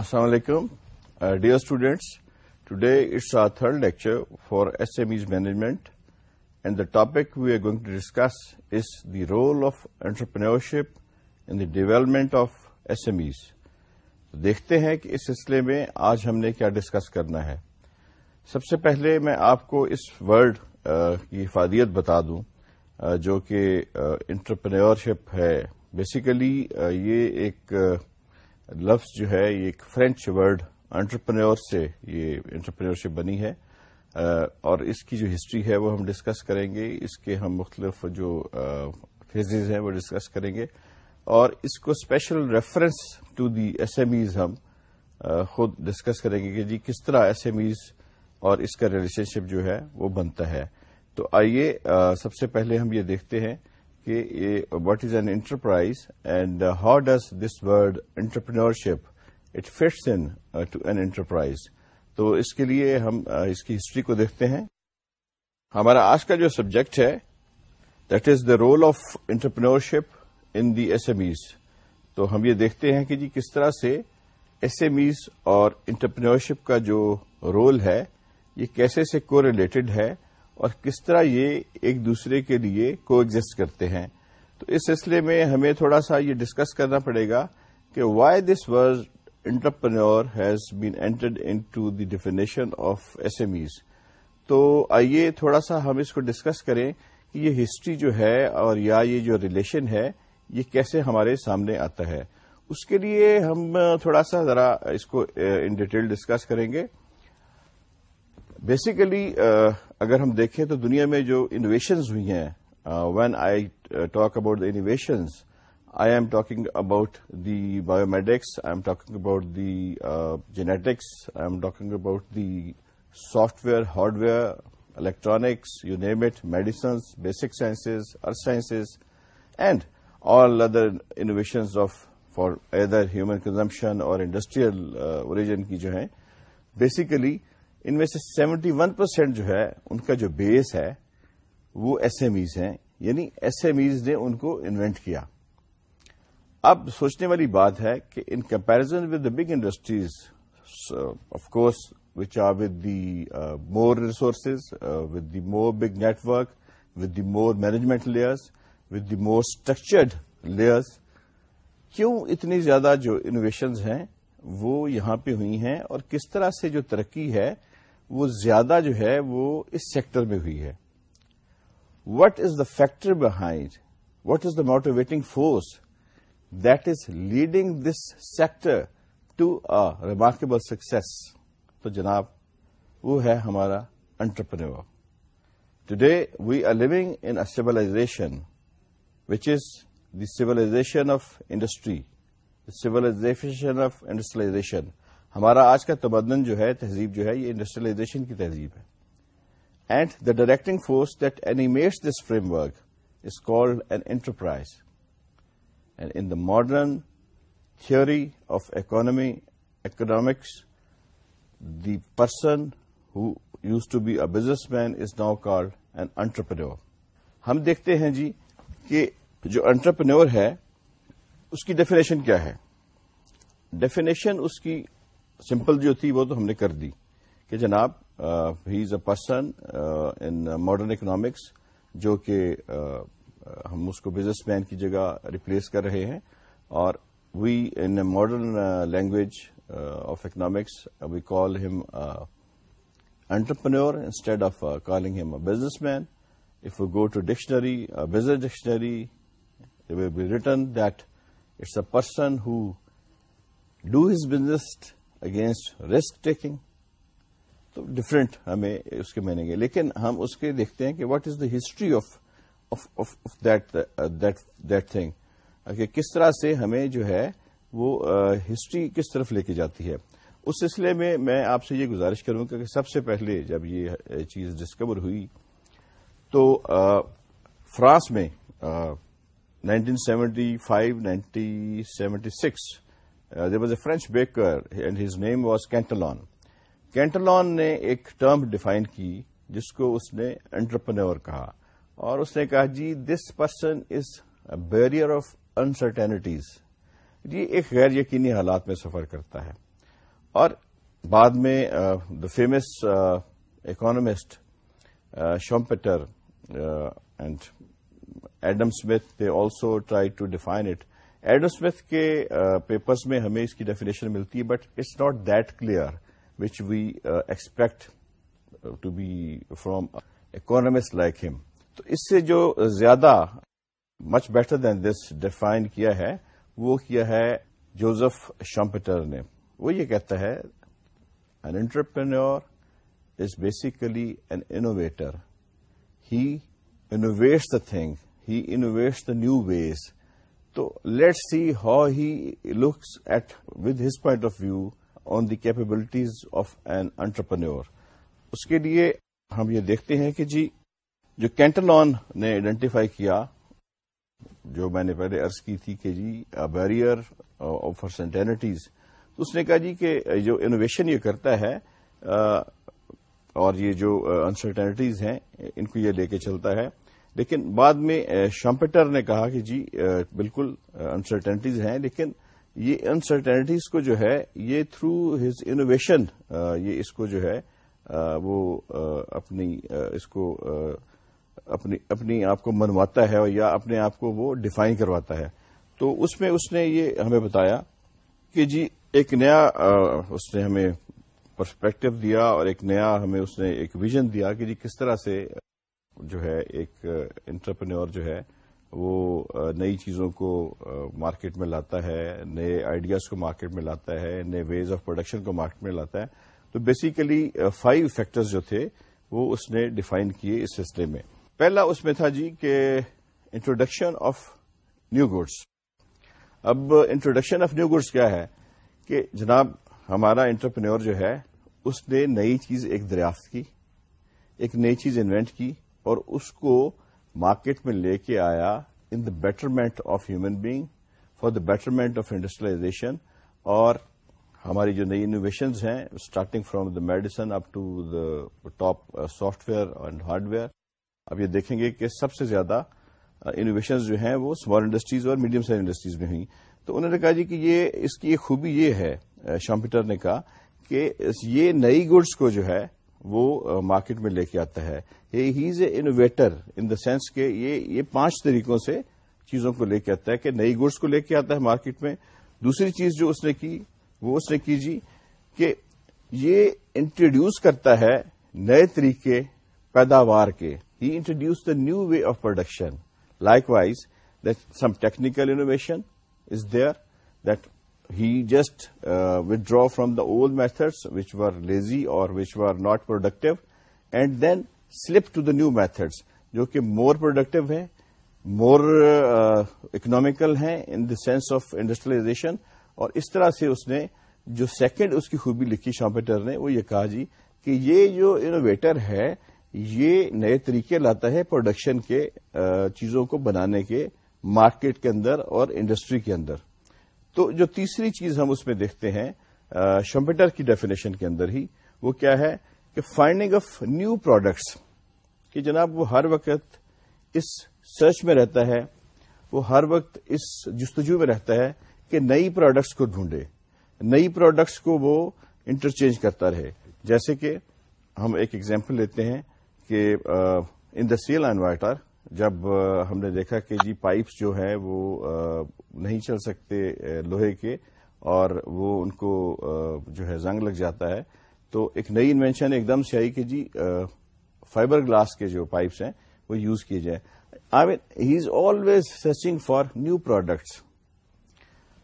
السلام علیکم dear students today it's third lecture for S M Es management and the topic we are going to discuss is the role of entrepreneurship in the development of S M Es دیکھتے ہیں کہ اس سلسلے میں آج ہم نے کیا discuss کرنا ہے سب سے پہلے میں آپ کو اس ورڈ کی افادیت بتا دوں جو کہ ہے بیسیکلی یہ ایک لفظ جو ہے یہ ایک فرینچ ورڈ انٹرپرنور سے یہ انٹرپرینور بنی ہے اور اس کی جو ہسٹری ہے وہ ہم ڈسکس کریں گے اس کے ہم مختلف جو فیزز ہیں وہ ڈسکس کریں گے اور اس کو special reference to the S M Es ہم خود ڈسکس کریں گے کہ جی کس طرح ایس ایم ایز اور اس کا ریلیشن شپ جو ہے وہ بنتا ہے تو آئیے سب سے پہلے ہم یہ دیکھتے ہیں کہ what is an enterprise and how does this word entrepreneur it fits into an enterprise تو اس کے لیے ہم uh, اس کی ہسٹری کو دیکھتے ہیں ہمارا آج کا جو سبجیکٹ ہے that is the role of entrepreneur in the S M Es تو ہم یہ دیکھتے ہیں کہ جی کس طرح سے ایس ایم ایز اور انٹرپرینور کا جو رول ہے یہ کیسے سے کو ریلیٹڈ ہے اور کس طرح یہ ایک دوسرے کے لیے کو ایگزٹ کرتے ہیں تو اس سلسلے میں ہمیں تھوڑا سا یہ ڈسکس کرنا پڑے گا کہ why this word entrepreneur has been entered into the definition of S M Es تو آئیے تھوڑا سا ہم اس کو ڈسکس کریں کہ یہ ہسٹری جو ہے اور یا یہ جو ریلیشن ہے یہ کیسے ہمارے سامنے آتا ہے اس کے لیے ہم تھوڑا سا ذرا اس کو ان ڈیٹیل ڈسکس کریں گے بیسیکلی اگر ہم دیکھیں تو دنیا میں جو انویشنز ہوئی ہیں when I talk about the innovations I am talking about the biomedics I am talking about the genetics I am talking about the software hardware electronics you name it medicines basic sciences earth sciences and all other innovations of for other human consumption اور industrial origin کی جو ہیں basically ان میں سے seventy one percent جو ہے ان کا جو بیس ہے وہ ایس ایم ایز ہیں یعنی ایس ایم ایز نے ان کو انوینٹ کیا اب سوچنے والی بات ہے کہ in comparison with the big industries of course which are with the more resources with the more big network with the more management layers with the more structured layers کیوں اتنی زیادہ جو انوویشنز ہیں وہ یہاں پہ ہوئی ہیں اور کس طرح سے جو ترقی ہے وہ زیادہ جو ہے وہ اس سیکٹر میں ہوئی ہے what is the factor behind what is the motivating force that is leading this sector to a remarkable success تو جناب وہ ہے ہمارا انٹرپرنور ٹوڈے وی آر لوگ in civilization civilization which is the civilization of industry of industrialization ہمارا آج کا تمدن جو ہے تہذیب جو ہے یہ انڈسٹریلائزیشن کی تہذیب ہے and the directing force that animates this framework is called an enterprise and in the modern theory of economy economics the person who used to be a businessman is now called an entrepreneur ہم دیکھتے ہیں جی کہ جو entrepreneur ہے اس کی definition کیا ہے ڈیفینیشن اس کی سمپل جو تھی وہ تو ہم نے کر دی کہ جناب he is a person in modern economics جو کہ ہم اس کو بزنس مین کی جگہ ریپلیس کر رہے ہیں اور we in a language of economics we call him entrepreneur instead of calling him a businessman if you go to dictionary business dictionary will be return that it's a person who do his business against risk taking تو different ہمیں اس کے مانیں گے لیکن ہم اس کے دیکھتے ہیں کہ what is the history of that thing کہ کس طرح سے ہمیں جو ہے وہ ہسٹری uh, کس طرف لے کے جاتی ہے اس سلسلے میں میں آپ سے یہ گزارش کروں گا کہ سب سے پہلے جب یہ uh, چیز ڈسکور ہوئی تو uh, فرانس میں nineteen seventy five nineteen seventy six there was a French and his name was Cantillon Cantillon نے ایک ٹرم ڈیفائن کی جس کو اس نے انٹرپرنور کہا اور اس نے کہا جی this person is bearer of uncertainties یہ ایک غیر یقینی حالات میں سفر کرتا ہے اور بعد میں the famous economist Schumpeter and Adam Smith they also try to define it Adam Smith کے پیپرز میں ہمیں اس کی ڈیفینیشن ملتی ہے but it's not that clear which we expect to be from economist like him تو اس سے جو زیادہ much better than this define کیا ہے وہ کیا ہے جوزف شمپٹر نے وہ یہ کہتا ہے an entrepreneur is basically an innovator he innovates the thing he innovates the new ways تو let see how he looks at with his point of view on the capabilities of an entrepreneur اس کے لیے ہم یہ دیکھتے ہیں کہ جی جو کینٹلون نے آئیڈینٹیفائی کیا جو میں نے پہلے ارض کی تھی کہ جی بیریئر آف سینٹینٹیز تو اس نے کہا جی کہ جو انوویشن یہ کرتا ہے اور یہ جو انسرٹینٹیز ہیں ان کو یہ لے کے چلتا ہے لیکن بعد میں شمپٹر نے کہا کہ جی بالکل انسرٹنٹیز ہیں لیکن یہ انسرٹنٹیز کو جو ہے یہ تھرو ہز انوویشن یہ اس کو جو ہے وہ اپنی اپنی اپنی اس کو کو آپ منواتا ہے یا اپنے آپ کو وہ ڈیفائن کرواتا ہے تو اس میں اس نے یہ ہمیں بتایا کہ جی ایک نیا اس نے ہمیں پرسپیکٹو دیا اور ایک نیا ہمیں اس نے ایک ویژن دیا کہ جی کس طرح سے جو ہے ایک انٹرپرینور جو ہے وہ نئی چیزوں کو مارکیٹ میں لاتا ہے نئے آئیڈیاز کو مارکیٹ میں لاتا ہے نئے ویز آف پروڈکشن کو مارکیٹ میں لاتا ہے تو بیسیکلی فائیو فیکٹرز جو تھے وہ اس نے ڈیفائن کیے اس سلسلے میں پہلا اس میں تھا جی کہ انٹروڈکشن آف نیو گڈس اب انٹروڈکشن آف نیو گڈس کیا ہے کہ جناب ہمارا انٹرپرینور جو ہے اس نے نئی چیز ایک دریافت کی ایک نئی چیز انوینٹ کی اور اس کو مارکیٹ میں لے کے آیا in the betterment of human being for the betterment of industrialization اور ہماری جو نئی انوویشنز ہیں starting from the medicine up to the top software and hardware اب یہ دیکھیں گے کہ سب سے زیادہ انوویشنز uh, جو ہیں وہ اسمال انڈسٹریز اور میڈیم سائز انڈسٹریز میں ہوئی تو انہوں نے کہا جی کہ یہ اس کی ایک خوبی یہ ہے شامپیٹر uh, نے کہا کہ یہ نئی گڈس کو جو ہے وہ مارکیٹ میں لے کے آتا ہے he is a innovator in the sense کے یہ یہ پانچ طریقوں سے چیزوں کو لے کے آتا ہے کہ نئی گڈس کو لے کے آتا ہے مارکیٹ میں دوسری چیز جو اس نے کی وہ اس نے کی جی کہ یہ انٹروڈیوس کرتا ہے نئے طریقے پیداوار کے he introduce the new way of production likewise that some technical innovation is there that he just uh, withdraw from the old methods which were lazy اور which were not productive and then slip to the new methods جو کہ more productive ہے more economical ہیں in the sense of industrialization اور اس طرح سے اس نے جو سیکنڈ اس کی خوبی لکھی شامپیٹر نے وہ یہ کہا جی کہ یہ جو انوویٹر ہے یہ نئے طریقے لاتا ہے پروڈکشن کے uh, چیزوں کو بنانے کے مارکیٹ کے اندر اور انڈسٹری کے اندر تو جو تیسری چیز ہم اس میں دیکھتے ہیں شمپیٹر کی ڈیفینیشن کے اندر ہی وہ کیا ہے کہ فائنڈنگ آف نیو پروڈکٹس کہ جناب وہ ہر وقت اس سرچ میں رہتا ہے وہ ہر وقت اس جستجو میں رہتا ہے کہ نئی پروڈکٹس کو ڈھونڈے نئی پروڈکٹس کو وہ انٹرچینج کرتا رہے جیسے کہ ہم ایک ایگزامپل لیتے ہیں کہ ان دا سیل انوائٹر جب ہم نے دیکھا کہ جی پائپس جو ہیں وہ نہیں چل سکتے لوہے کے اور وہ ان کو جو ہے زنگ لگ جاتا ہے تو ایک نئی انوینشن ایک دم سے آئی کہ جی فائبر گلاس کے جو پائپس ہیں وہ یوز کیے جائیں I mean he is always searching for new products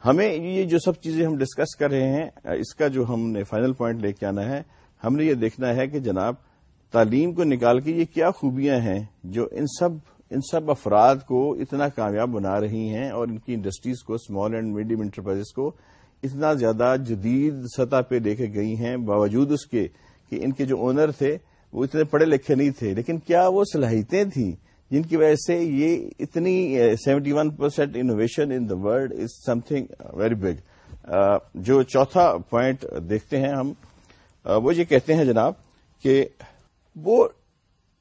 ہمیں یہ جو سب چیزیں ہم ڈسکس کر رہے ہیں اس کا جو ہم نے فائنل پوائنٹ لے کے آنا ہے ہم نے یہ دیکھنا ہے کہ جناب تعلیم کو نکال کے یہ کیا خوبیاں ہیں جو ان سب ان سب افراد کو اتنا کامیاب بنا رہی ہیں اور ان کی انڈسٹریز کو اسمال اینڈ میڈیم انٹرپرائز کو اتنا زیادہ جدید سطح پہ لے کے گئی ہیں باوجود اس کے کہ ان کے جو اونر تھے وہ اتنے پڑھے لکھے نہیں تھے لیکن کیا وہ صلاحیتیں تھیں جن کی وجہ سے یہ اتنی seventy one percent innovation in the world is something very big جو چوتھا پوائنٹ دیکھتے ہیں ہم eh, وہ یہ کہتے ہیں جناب کہ وہ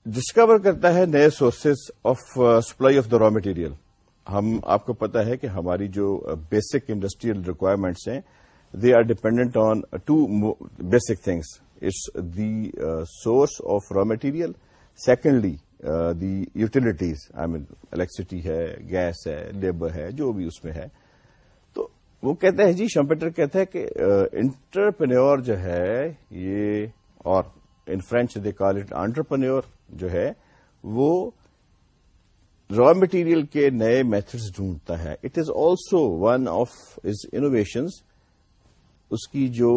ڈسکور کرتا ہے نئے sources of supply of the raw material ہم آپ کو پتا ہے کہ ہماری جو بیسک انڈسٹریل ریکوائرمنٹس ہیں they are dependent on two basic things it's the source of raw material secondly the utilities I mean electricity ہے گیس ہے لیبر ہے جو بھی اس میں ہے تو وہ کہتے ہیں جی شمپیٹر کہتے ہیں کہ انٹرپرینور uh, جو ہے یہ اور in French they call it entrepreneur جو ہے وہ را مٹیریل کے نئے میتھڈز ڈھونڈتا ہے it is also one of his innovations اس کی جو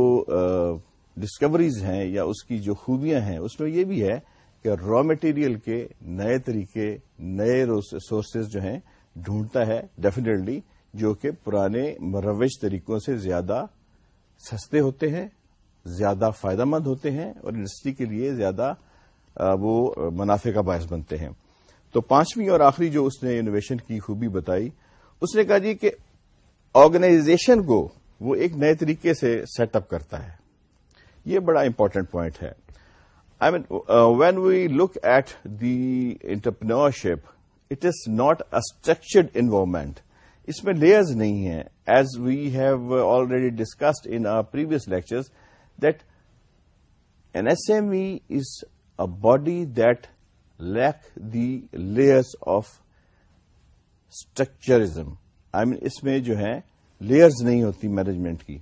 ڈسکوریز ہیں یا اس کی جو خوبیاں ہیں اس میں یہ بھی ہے کہ را مٹیریل کے نئے طریقے نئے سورسز جو ہیں ڈھونڈتا ہے ڈیفینیٹلی جو کہ پرانے مروج طریقوں سے زیادہ سستے ہوتے ہیں زیادہ فائدہ مند ہوتے ہیں اور انڈسٹری کے لیے زیادہ وہ منافع کا باعث بنتے ہیں تو پانچویں اور آخری جو اس نے انوویشن کی خوبی بتائی اس نے کہا جی کہ آرگنائزیشن کو وہ ایک نئے طریقے سے سیٹ اپ کرتا ہے یہ بڑا امپورٹنٹ پوائنٹ ہے I mean when we look at the ship it is not a structured environment اس میں لیئرز نہیں ہیں as we have already discussed in previous lectures is a body that lack theirs of structuralism I mean اس میں جو ہے ہوتی management کی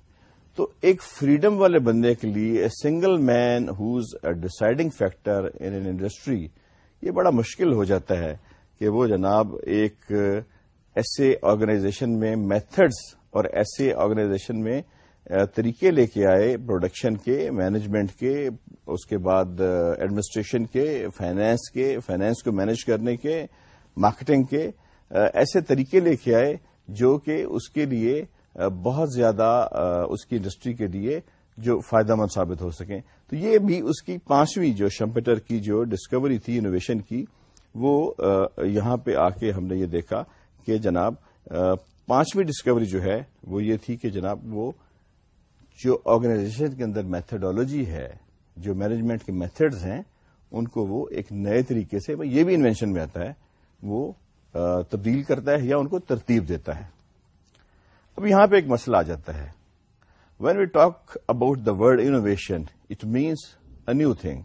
تو ایک فریڈم والے بندے کے لیے a single man who's a deciding factor in an industry یہ بڑا مشکل ہو جاتا ہے کہ وہ جناب ایک ایسے آرگنائزیشن میں میتھڈس اور ایسے آرگنائزیشن میں طریقے لے کے آئے پروڈکشن کے مینجمنٹ کے اس کے بعد ایڈمنسٹریشن کے فائنینس کے فائنینس کو مینج کرنے کے مارکیٹنگ کے ایسے طریقے لے کے آئے جو کہ اس کے لیے بہت زیادہ اس کی انڈسٹری کے لیے جو فائدہ مند ثابت ہو سکیں تو یہ بھی اس کی پانچویں جو شمپیٹر کی جو ڈسکوری تھی انوویشن کی وہ یہاں پہ آ کے ہم نے یہ دیکھا کہ جناب پانچویں ڈسکوری جو ہے وہ یہ تھی کہ جناب وہ جو آرگنائزیشن کے اندر میتھڈالوجی ہے جو مینجمنٹ کے میتھڈز ہیں ان کو وہ ایک نئے طریقے سے یہ بھی انوینشن میں آتا ہے وہ تبدیل کرتا ہے یا ان کو ترتیب دیتا ہے اب یہاں پہ ایک مسئلہ آ جاتا ہے when we talk about the world innovation it means a new thing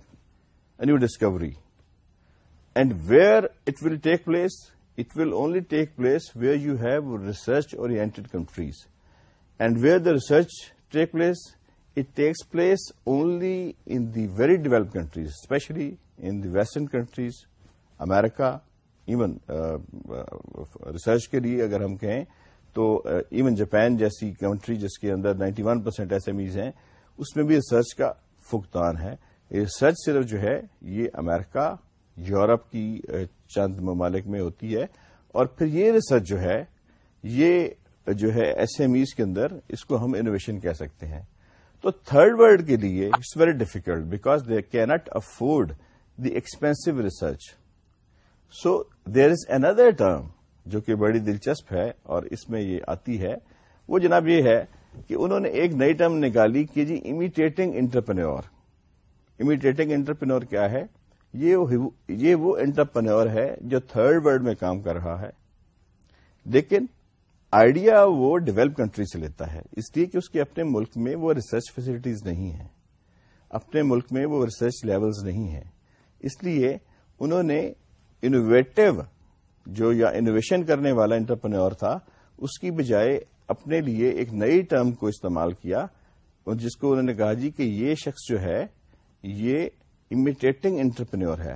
a new discovery and where it will take place it will only take place where you have research اور countries and where the research take place it takes place only in the very develop countries especially in the western countries America even research کے لیے اگر ہم کہیں تو even Japan جیسی country جس کے اندر ninety one percent S M Es ہیں اس میں بھی ریسرچ کا فکتان ہے ریسرچ صرف جو ہے یہ یورپ کی چند ممالک میں ہوتی ہے اور پھر یہ ریسرچ جو ہے یہ جو ہے ایس ایم ایز کے اندر اس کو ہم انوویشن کہہ سکتے ہیں تو تھرڈ ولڈ کے لیے it's very difficult because they can't afford the expensive research so there is another term جو کہ بڑی دلچسپ ہے اور اس میں یہ آتی ہے وہ جناب یہ ہے کہ انہوں نے ایک نئی ٹرم نکالی کہ جی امیٹیٹنگ انٹرپرنور امیٹیٹنگ انٹرپرنور کیا ہے یہ وہ انٹرپرنور ہے جو تھرڈ ولڈ میں کام کر رہا ہے لیکن آئیڈیا وہ ڈیولپ کنٹری سے لیتا ہے اس لیے کہ اس کے اپنے ملک میں وہ ریسرچ فیسلٹیز نہیں ہیں اپنے ملک میں وہ ریسرچ لیولز نہیں ہیں اس لیے انہوں نے انوویٹو جو یا انوویشن کرنے والا انٹرپرنور تھا اس کی بجائے اپنے لیے ایک نئی ٹرم کو استعمال کیا اور جس کو انہوں نے کہا جی کہ یہ شخص جو ہے یہ امیٹیٹنگ انٹرپرنور ہے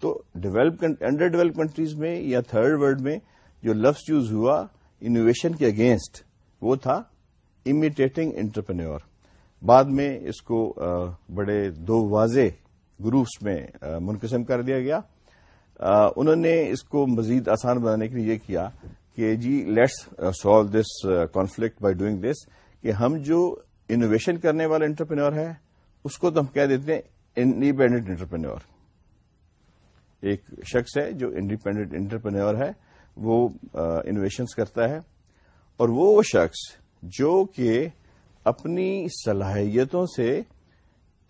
تو ڈیولپ انڈر ڈیولپ کنٹریز میں یا تھرڈ ورلڈ میں جو لفظ یوز ہوا انوویشن کے اگینسٹ وہ تھا امیٹیٹنگ انٹرپرینور بعد میں اس کو بڑے دو واضح گروپس میں منقسم کر دیا گیا انہوں نے اس کو مزید آسان بنانے کے لیے یہ کیا کہ جی let's solve this conflict by doing this کہ ہم جو انوویشن کرنے والا انٹرپرینور ہے اس کو تو ہم کہہ دیتے ہیں انڈیپینڈنٹ انٹرپرینور ایک شخص ہے جو انڈیپینڈنٹ انٹرپرینور ہے وہ انویشنس کرتا ہے اور وہ وہ شخص جو کہ اپنی صلاحیتوں سے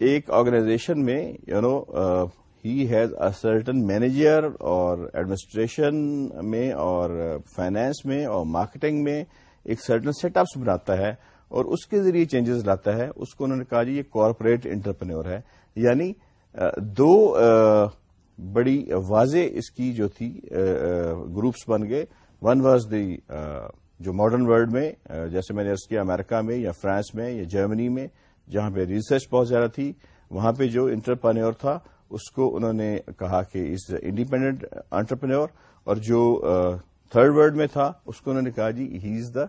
ایک آرگنائزیشن میں you know he has certain manager اور ایڈمنسٹریشن میں اور فائنینس میں اور مارکیٹنگ میں ایک سرٹن سیٹ اپس بناتا ہے اور اس کے ذریعے چینجز لاتا ہے اس کو انہوں نے کہا جی یہ کارپوریٹ انٹرپرینور ہے یعنی دو بڑی واضح اس کی جو تھی گروپس بن گئے ون واز دی جو ماڈرن ورلڈ میں جیسے میں نے کیا امریکہ میں یا فرانس میں یا جرمنی میں جہاں پہ ریسرچ بہت زیادہ تھی وہاں پہ جو انٹرپرنور تھا اس کو انہوں نے کہا کہ از انڈیپینڈنٹ انٹرپرنور اور جو تھرڈ ورلڈ میں تھا اس کو انہوں نے کہا جی ہی از دا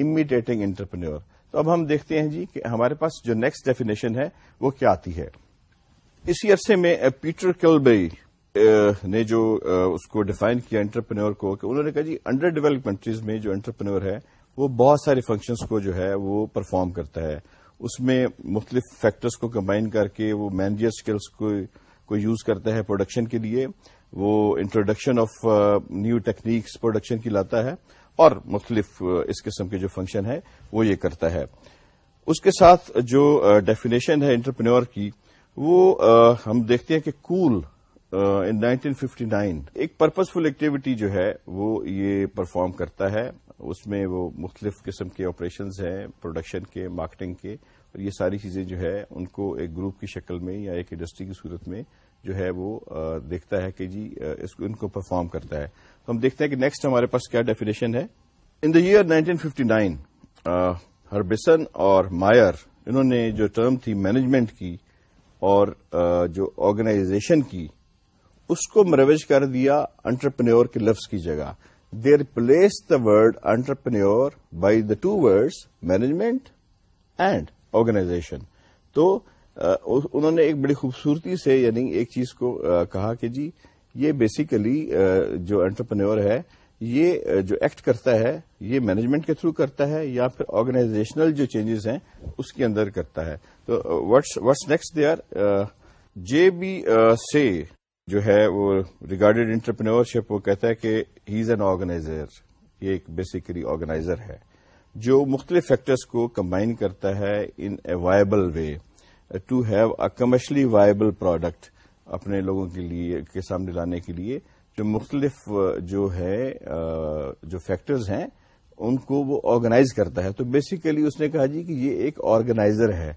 امیٹیٹنگ انٹرپرنیور اب ہم دیکھتے ہیں جی کہ ہمارے پاس جو نیکسٹ ڈیفینیشن ہے وہ کیا آتی ہے اسی عرصے میں پیٹر کلبئی نے جو اس کو ڈیفائن کیا کو کہ انہوں نے کہا جی انڈر ڈیولپ کنٹریز میں جو انٹرپرینور ہے وہ بہت سارے فنکشنز کو جو ہے وہ پرفارم کرتا ہے اس میں مختلف فیکٹرز کو کمبائن کر کے وہ مینجر اسکلس کو کو یوز کرتا ہے پروڈکشن کے لیے وہ introduction of new techniques production کی لاتا ہے اور مختلف اس قسم کے جو فنکشن ہے وہ یہ کرتا ہے اس کے ساتھ جو ڈیفینیشن ہے انٹرپرینور کی وہ ہم دیکھتے ہیں کہ کول ان 1959 ایک پرپز فل ایکٹیویٹی جو ہے وہ یہ پرفارم کرتا ہے اس میں وہ مختلف قسم کے آپریشنز ہیں پروڈکشن کے مارکیٹنگ کے اور یہ ساری چیزیں جو ہے ان کو ایک گروپ کی شکل میں یا ایک انڈسٹری کی صورت میں جو ہے وہ دیکھتا ہے کہ جی اس کو ان کو پرفارم کرتا ہے تو ہم دیکھتے ہیں کہ نیکسٹ ہمارے پاس کیا ڈیفینیشن ہے ان دا ایئر 1959 ہربسن اور مائر انہوں نے جو ٹرم تھی مینجمنٹ کی اور جو آرگنائزیشن کی اس کو مروج کر دیا انٹرپنیور کے لفظ کی جگہ they replace the word entrepreneur by the two words management and organization تو انہوں نے ایک بڑی خوبصورتی سے یعنی ایک چیز کو کہا کہ جی یہ بیسیکلی جو انٹرپنیور ہے یہ جو ایکٹ کرتا ہے یہ مینجمنٹ کے تھرو کرتا ہے یا پھر آرگنائزیشنل جو چینجز ہیں اس کے اندر کرتا ہے تو what's next they are J B C جو ہے وہ ریگارڈیڈ انٹرپرینور شپ وہ کہتا ہے کہ ہی از این آرگنائزر یہ ایک بیسیکلی آرگنائزر ہے جو مختلف فیکٹرز کو کمبائن کرتا ہے in a viable way to have a commercially viable product اپنے لوگوں کے لیے کے سامنے لانے کے لیے جو مختلف جو ہے جو فیکٹرز ہیں ان کو وہ آرگنائز کرتا ہے تو بیسیکلی اس نے کہا جی کہ یہ ایک آرگنائزر ہے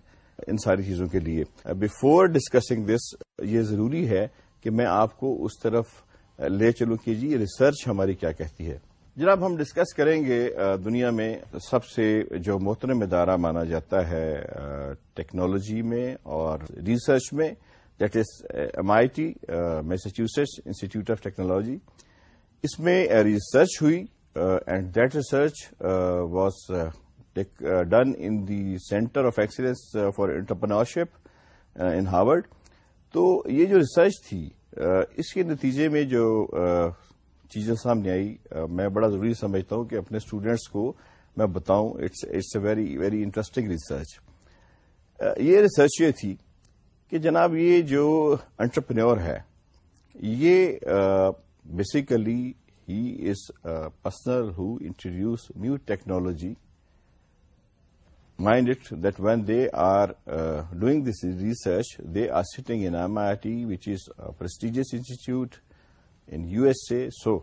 ان ساری چیزوں کے لیے بفور ڈسکسنگ دس یہ ضروری ہے کہ میں آپ کو اس طرف لے چلوں کہ جی ریسرچ ہماری کیا کہتی ہے جناب ہم ڈسکس کریں گے دنیا میں سب سے جو محترم ادارہ مانا جاتا ہے ٹیکنالوجی میں اور ریسرچ میں that is M I T Massachusetts Institute of Technology اس میں ریسرچ uh, ہوئی and that research was done in the centre of excellence for entrepreneurship in Harvard تو یہ جو ریسرچ تھی uh, اس کے نتیجے میں جو uh, چیزیں سامنے آئی میں بڑا ضروری سمجھتا ہوں کہ اپنے اسٹوڈینٹس کو میں بتاؤں it's a very very interesting research یہ ریسرچ یہ تھی کہ جناب یہ جو انٹرپرینور ہے یہ basically he is personal who introduce new technology mind it that when they are doing this research they are sitting in M I T which is prestigious institute in U S A so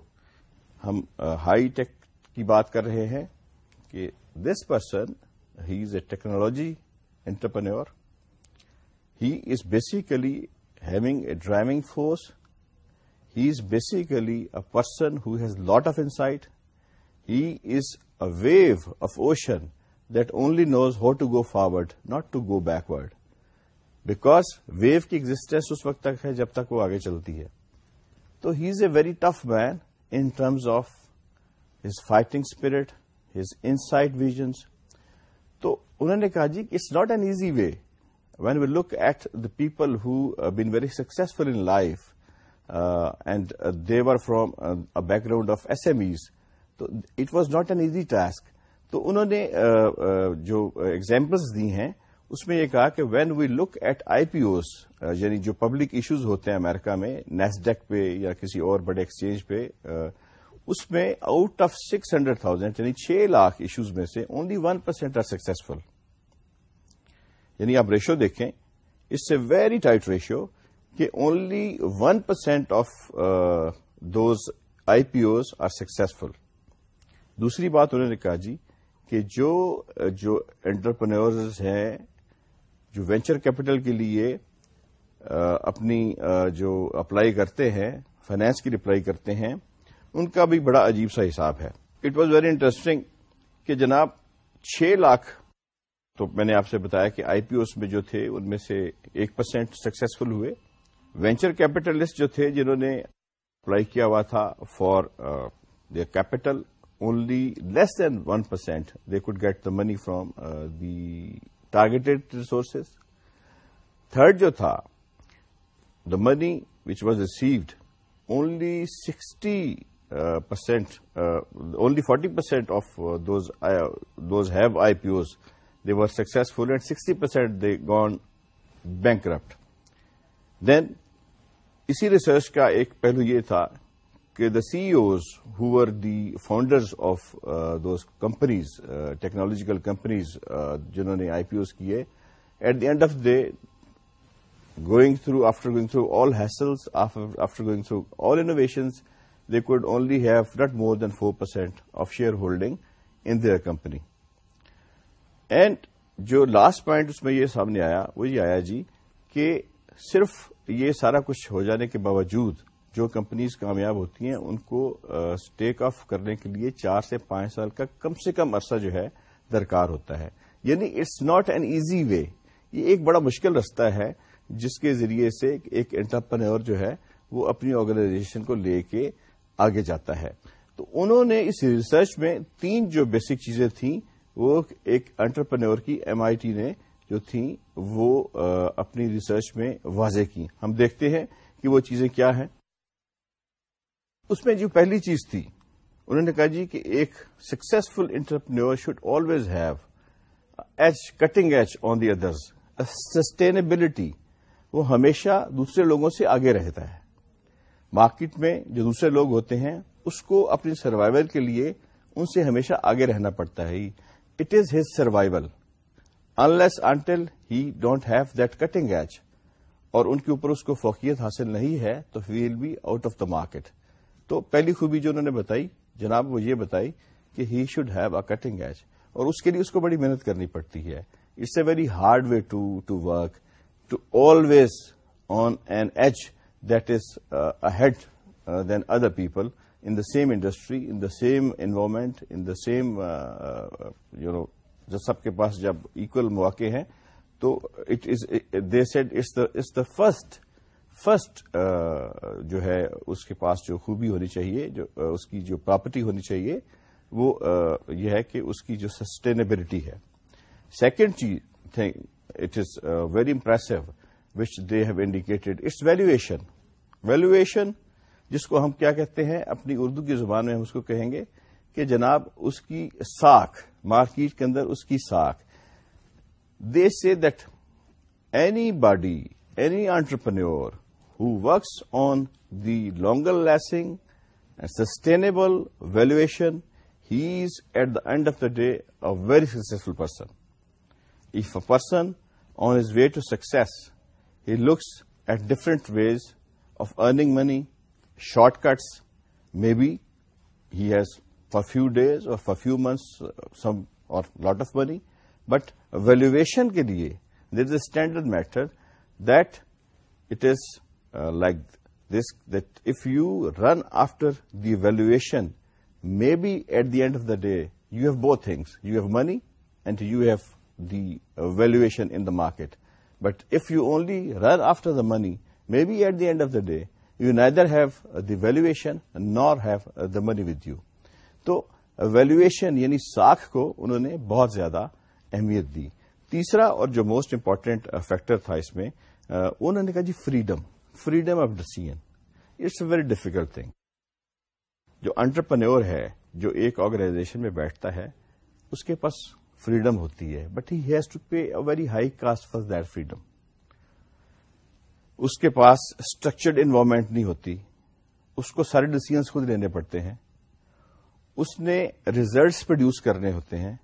ہم high tech کی بات کر رہے ہیں کہ this person he is a technology entrepreneur he is basically a driving force he is basically a person his lot of insight he is a wave of ocean that only knows how to go forward not to go backward back wave کی existence اس وقت تک ہے جب تک وہ آگے چلتی ہے تو he is a very tough man in terms of his fighting spirit his innate visions تو انہوں نے کہا جی it's not an easy way when we look at the people ہین very successful in life and they are from background of SMEs تو it was not an easy task تو انہوں نے uh, uh, جو ایگزامپلس دی ہیں اس میں یہ کہا کہ when we look at I P Os یعنی جو پبلک ایشوز ہوتے ہیں امیرکا میں نیس ڈیک پہ یا کسی اور بڑے ایکسچینج پہ uh, اس میں out of six hundred thousand یعنی چھ لاکھ ایشوز میں سے only one percent are successful یعنی آپ ریشو دیکھیں اس ویری ٹائٹ ریشو کہ only one percent of those I P Os are successful دوسری بات انہوں نے کہا جی کہ جو uh, جو انٹرپرنور جو وینچر کیپٹل کے لیے uh, اپنی uh, جو اپلائی کرتے ہیں فائنینس کی اپلائی کرتے ہیں ان کا بھی بڑا عجیب سا حساب ہے اٹ واز ویری انٹرسٹنگ کہ جناب چھ لاکھ تو میں نے آپ سے بتایا کہ آئی پی اوز میں جو تھے ان میں سے ایک پرسینٹ سکسفل ہوئے وینچر کیپیٹلسٹ جو تھے جنہوں نے اپلائی کیا ہوا تھا for the capital only less than one percent they could get the money from the targeted resources third جو تھا the money which was received only sixty percent only forty percent of those have I P Os they were successful and sixty percent they gone Then, then اسی research کا ایک پہلو یہ تھا کہ the CEOs who are the founders of those companies technological companies جنہوں نے آئی P Os کیے at the end of they going through after going through all hassles after going through all innovations they could only have not more than four percent of share holding in their company and جو last point اس میں یہ سامنے آیا وہ یہ آیا جی کہ صرف یہ سارا کچھ ہو جانے کے باوجود جو کمپنیز کامیاب ہوتی ہیں ان کو ٹیک آف کرنے کے لیے چار سے پانچ سال کا کم سے کم عرصہ جو ہے درکار ہوتا ہے یعنی it's not an easy way یہ ایک بڑا مشکل رستہ ہے جس کے ذریعے سے ایک انٹرپرنور جو ہے وہ اپنی آرگنائزیشن کو لے کے آگے جاتا ہے تو انہوں نے اس ریسرچ میں تین جو بیسک چیزیں تھیں وہ ایک انٹرپرنور کی ایم آئی ٹی نے جو تھی وہ اپنی ریسرچ میں واضح کی ہم دیکھتے ہیں کہ وہ چیزیں کیا ہیں اس میں جو پہلی چیز تھی انہوں نے کہا جی کہ ایک successful entrepreneur should always have edge cutting edge on the others sustainability وہ ہمیشہ دوسرے لوگوں سے آگے رہتا ہے مارکیٹ میں جو دوسرے لوگ ہوتے ہیں اس کو اپنی سروائول کے لیے ان سے ہمیشہ آگے رہنا پڑتا ہے it is his survival unless until he don't have that cutting edge اور ان کے اوپر اس کو فوقیت حاصل نہیں ہے تو he will be out of the market تو پہلی خوبی جو انہوں نے بتائی جناب وہ یہ بتائی کہ he should have a cutting edge اور اس کے لیے اس کو بڑی محنت کرنی پڑتی ہے it's a very hard way work to always on an edge that is ahead then other people in the same industry in the same environment in the same you know سب کے پاس جب اکول مواقع ہیں تو it is they the جو ہے اس کے پاس جو خوبی ہونی چاہیے جو uh, اس کی جو پراپرٹی ہونی چاہیے وہ uh, یہ ہے کہ اس کی جو سسٹینیبلٹی ہے سیکنڈ چیز thing it is very impressive which they have indicated it's valuation valuation جس کو ہم کیا کہتے ہیں اپنی اردو کی زبان میں ہم اس کو کہیں گے کہ جناب اس کی ساکھ مارکیٹ کے اندر اس کی ساکھ they say that anybody any entrepreneur works on the longer lasting sustainable valuation he is at the end of the day a very successful person if a person on his way to success he looks at different ways of earning money shortcuts. Maybe he has for few days or for few months some or lot of money, but valuation ke liye there is a standard method that it is like this, that if you run after the evaluation, maybe at the end of the day you have both things, you have money and you have the valuation in the market. But if you only run after the money, maybe at the end of the day you neither have the valuation nor have the money with you تو valuation یعنی ساکھ کو انہوں نے بہت زیادہ اہمیت دی تیسرا اور جو موسٹ امپورٹنٹ فیکٹر تھا اس میں uh, انہوں نے کہا جی freedom freedom of decision it's a very difficult thing جو انٹرپرنور ہے جو ایک آرگنائزیشن میں بیٹھتا ہے اس کے پاس فریڈم ہوتی ہے but has to pay very high cost for that freedom اس کے پاس اسٹرکچرڈ انوائرمنٹ نہیں ہوتی اس کو سارے ڈسیزنس خود لینے پڑتے ہیں اس نے ریزلٹس پروڈیوس کرنے ہوتے ہیں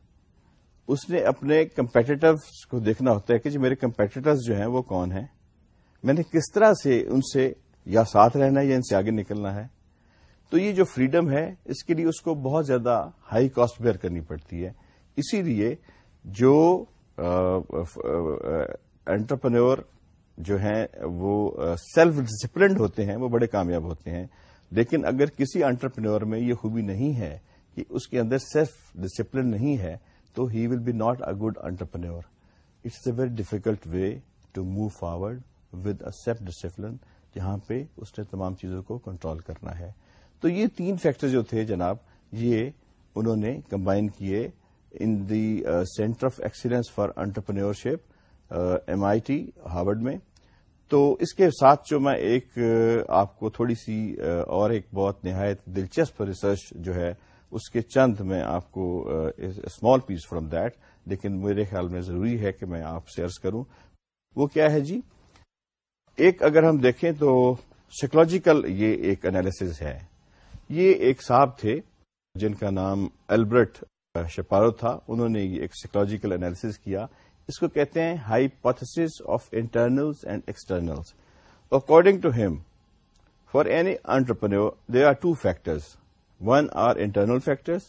اس نے اپنے کمپیٹیٹوس کو دیکھنا ہوتا ہے کہ جی میرے کمپیٹیٹرز جو ہیں وہ کون ہیں میں نے کس طرح سے ان سے یا ساتھ رہنا ہے یا ان سے آگے نکلنا ہے تو یہ جو فریڈم ہے اس کے لیے اس کو بہت زیادہ ہائی کاسٹ بیئر کرنی پڑتی ہے اسی لیے جو انٹرپرنور جو ہیں وہ سیلف ڈسپلنڈ ہوتے ہیں وہ بڑے کامیاب ہوتے ہیں لیکن اگر کسی انٹرپرینور میں یہ خوبی نہیں ہے کہ اس کے اندر سیلف ڈسپلن نہیں ہے تو he will be not a good entrepreneur it's a very difficult way to move forward with a self discipline جہاں پہ اس نے تمام چیزوں کو کنٹرول کرنا ہے تو یہ تین فیکٹر جو تھے جناب یہ انہوں نے کمبائن کیے in the centre of excellence for entrepreneurship M I T Harvard میں تو اس کے ساتھ جو میں ایک آپ کو تھوڑی سی اور ایک بہت نہایت دلچسپ ریسرچ جو ہے اس کے چند میں آپ کو اسمال پیس فرام دیٹ لیکن میرے خیال میں ضروری ہے کہ میں آپ سے عرض کروں وہ کیا ہے جی ایک اگر ہم دیکھیں تو سائیکولوجیکل یہ ایک انالیسز ہے یہ ایک صاحب تھے جن کا نام البرٹ شپارو تھا انہوں نے یہ ایک سائیکولوجیکل انالیسز کیا اس کو کہتے ہیں hypothesis of internal and external according to him for any entrepreneur there are two factors one are internal factors